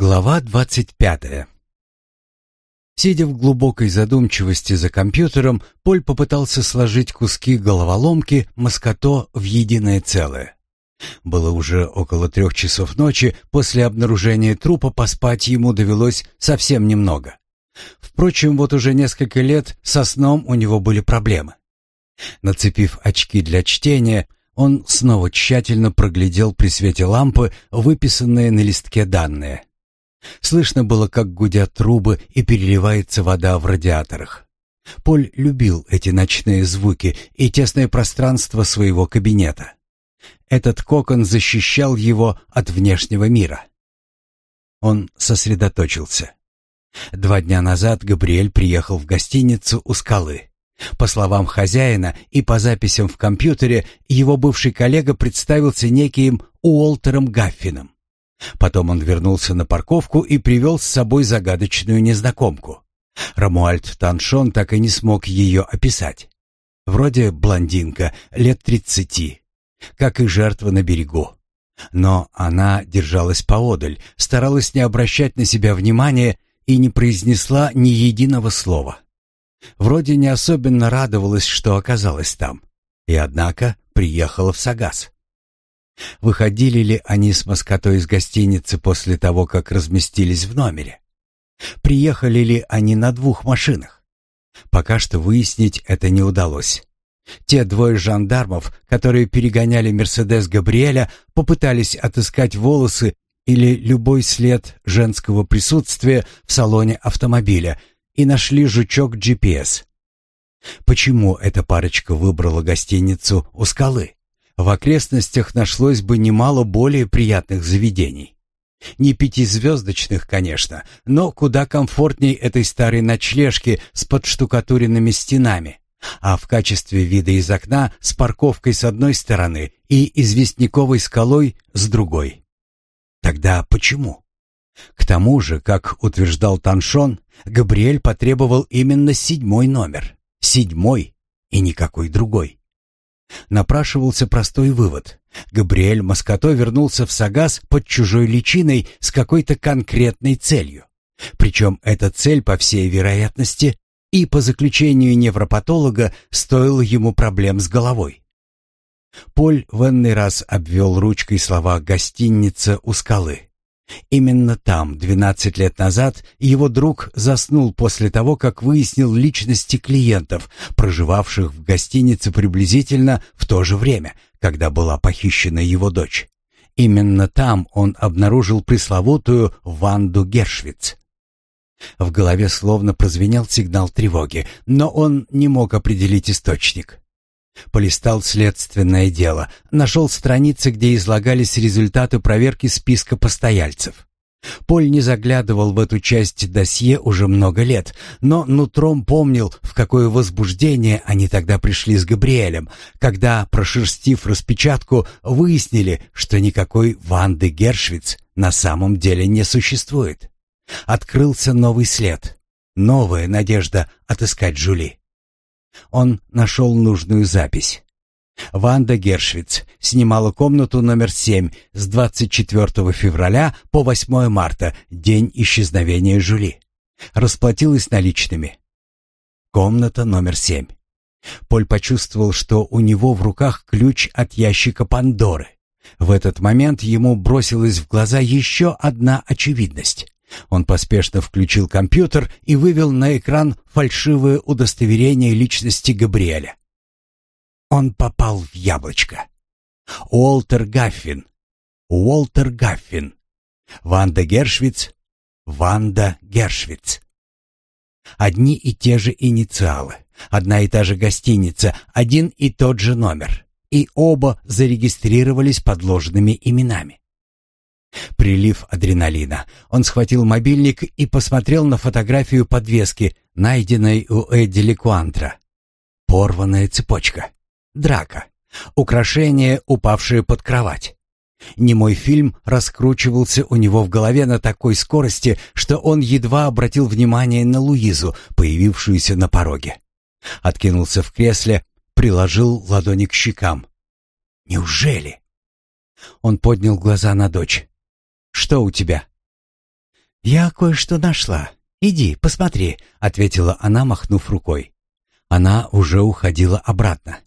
Глава 25. Сидя в глубокой задумчивости за компьютером, Поль попытался сложить куски головоломки Маскато в единое целое. Было уже около трех часов ночи, после обнаружения трупа поспать ему довелось совсем немного. Впрочем, вот уже несколько лет со сном у него были проблемы. Нацепив очки для чтения, он снова тщательно проглядел при свете лампы выписанные на листке данные – Слышно было, как гудят трубы и переливается вода в радиаторах. Поль любил эти ночные звуки и тесное пространство своего кабинета. Этот кокон защищал его от внешнего мира. Он сосредоточился. Два дня назад Габриэль приехал в гостиницу у скалы. По словам хозяина и по записям в компьютере, его бывший коллега представился неким Уолтером Гаффином. Потом он вернулся на парковку и привел с собой загадочную незнакомку. Рамуальд Таншон так и не смог ее описать. Вроде блондинка, лет тридцати, как и жертва на берегу. Но она держалась поодаль, старалась не обращать на себя внимания и не произнесла ни единого слова. Вроде не особенно радовалась, что оказалась там. И однако приехала в Сагас выходили ли они с Москотой из гостиницы после того, как разместились в номере. Приехали ли они на двух машинах. Пока что выяснить это не удалось. Те двое жандармов, которые перегоняли «Мерседес» Габриэля, попытались отыскать волосы или любой след женского присутствия в салоне автомобиля и нашли жучок GPS. Почему эта парочка выбрала гостиницу у скалы? в окрестностях нашлось бы немало более приятных заведений. Не пятизвездочных, конечно, но куда комфортней этой старой ночлежки с подштукатуренными стенами, а в качестве вида из окна с парковкой с одной стороны и известняковой скалой с другой. Тогда почему? К тому же, как утверждал Таншон, Габриэль потребовал именно седьмой номер. Седьмой и никакой другой. Напрашивался простой вывод. Габриэль Маскато вернулся в Сагас под чужой личиной с какой-то конкретной целью. Причем эта цель, по всей вероятности, и по заключению невропатолога, стоила ему проблем с головой. Поль в энный раз обвел ручкой слова «гостиница у скалы». Именно там, 12 лет назад, его друг заснул после того, как выяснил личности клиентов, проживавших в гостинице приблизительно в то же время, когда была похищена его дочь. Именно там он обнаружил пресловутую Ванду Гершвиц. В голове словно прозвенел сигнал тревоги, но он не мог определить источник. Полистал следственное дело, нашел страницы, где излагались результаты проверки списка постояльцев. Поль не заглядывал в эту часть досье уже много лет, но нутром помнил, в какое возбуждение они тогда пришли с Габриэлем, когда, прошерстив распечатку, выяснили, что никакой Ванды Гершвиц на самом деле не существует. Открылся новый след, новая надежда отыскать Жюли. Он нашел нужную запись. Ванда Гершвиц снимала комнату номер 7 с 24 февраля по 8 марта, день исчезновения Жули. Расплатилась наличными. Комната номер 7. Поль почувствовал, что у него в руках ключ от ящика Пандоры. В этот момент ему бросилась в глаза еще одна очевидность. Он поспешно включил компьютер и вывел на экран фальшивое удостоверение личности Габриэля. Он попал в яблочко. Уолтер Гаффин. Уолтер Гаффин. Ванда Гершвиц. Ванда Гершвиц. Одни и те же инициалы, одна и та же гостиница, один и тот же номер. И оба зарегистрировались под ложными именами прилив адреналина. Он схватил мобильник и посмотрел на фотографию подвески, найденной у Эдди Лекуантра. Порванная цепочка. Драка. Украшение, упавшее под кровать. Немой фильм раскручивался у него в голове на такой скорости, что он едва обратил внимание на Луизу, появившуюся на пороге. Откинулся в кресле, приложил ладони к щекам. «Неужели?» Он поднял глаза на дочь. Что у тебя?» «Я кое-что нашла. Иди, посмотри», — ответила она, махнув рукой. Она уже уходила обратно.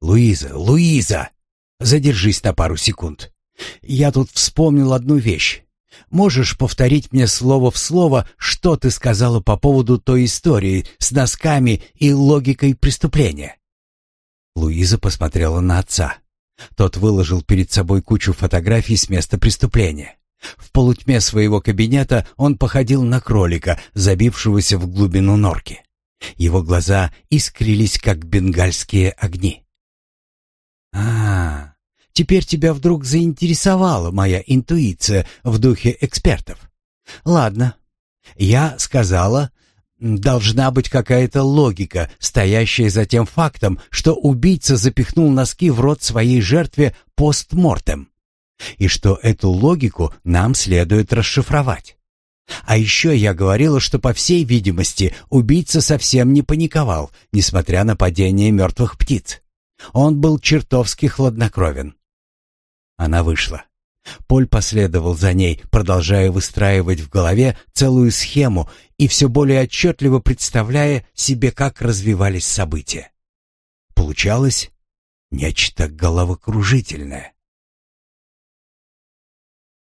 «Луиза, Луиза! Задержись на пару секунд. Я тут вспомнил одну вещь. Можешь повторить мне слово в слово, что ты сказала по поводу той истории с носками и логикой преступления?» Луиза посмотрела на отца. Тот выложил перед собой кучу фотографий с места преступления. В полутьме своего кабинета он походил на кролика, забившегося в глубину норки. Его глаза искрились, как бенгальские огни. «А, теперь тебя вдруг заинтересовала моя интуиция в духе экспертов. Ладно, я сказала, Должна быть какая-то логика, стоящая за тем фактом, что убийца запихнул носки в рот своей жертве постмортем. И что эту логику нам следует расшифровать. А еще я говорила, что, по всей видимости, убийца совсем не паниковал, несмотря на падение мертвых птиц. Он был чертовски хладнокровен. Она вышла. Поль последовал за ней, продолжая выстраивать в голове целую схему и все более отчетливо представляя себе, как развивались события. Получалось нечто головокружительное.